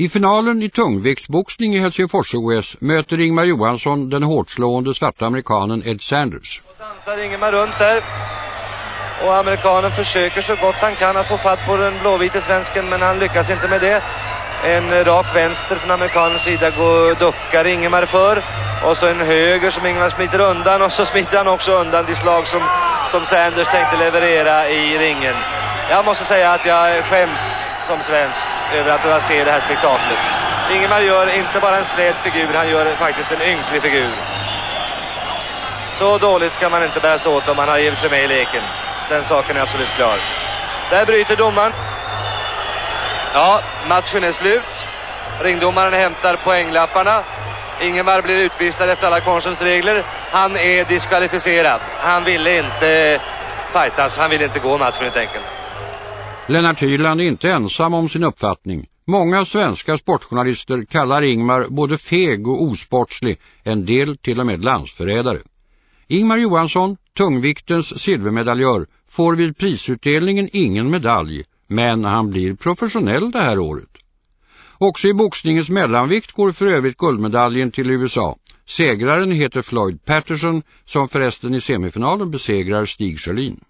I finalen i tungviktsboxning i Helsingfors-OS möter Ingmar Johansson den hårdslående svarta amerikanen Ed Sanders. Och dansar Ingmar runt där. Och amerikanen försöker så gott han kan att få fatt på den blåvite svensken men han lyckas inte med det. En rak vänster från amerikanens sida går, duckar Ingemar för. Och så en höger som Ingemar smiter undan och så smiter han också undan de slag som, som Sanders tänkte leverera i ringen. Jag måste säga att jag skäms som svensk över att behöva se det här spektaklet. Ingemar gör inte bara en slät figur, han gör faktiskt en ynklig figur. Så dåligt ska man inte bära sig åt om man har givit sig med i leken. Den saken är absolut klar. Där bryter domaren. Ja, matchen är slut. Ringdomaren hämtar poänglapparna. Ingemar blir utvisad efter alla konstens regler. Han är diskvalificerad. Han ville inte fightas. Han ville inte gå matchen helt enkelt. Lennart Hyland är inte ensam om sin uppfattning. Många svenska sportjournalister kallar Ingmar både feg och osportslig, en del till och med landsförrädare. Ingmar Johansson, tungviktens silvermedaljör, får vid prisutdelningen ingen medalj, men han blir professionell det här året. Också i boxningens mellanvikt går för övrigt guldmedaljen till USA. Segraren heter Floyd Patterson som förresten i semifinalen besegrar Stig Sjölin.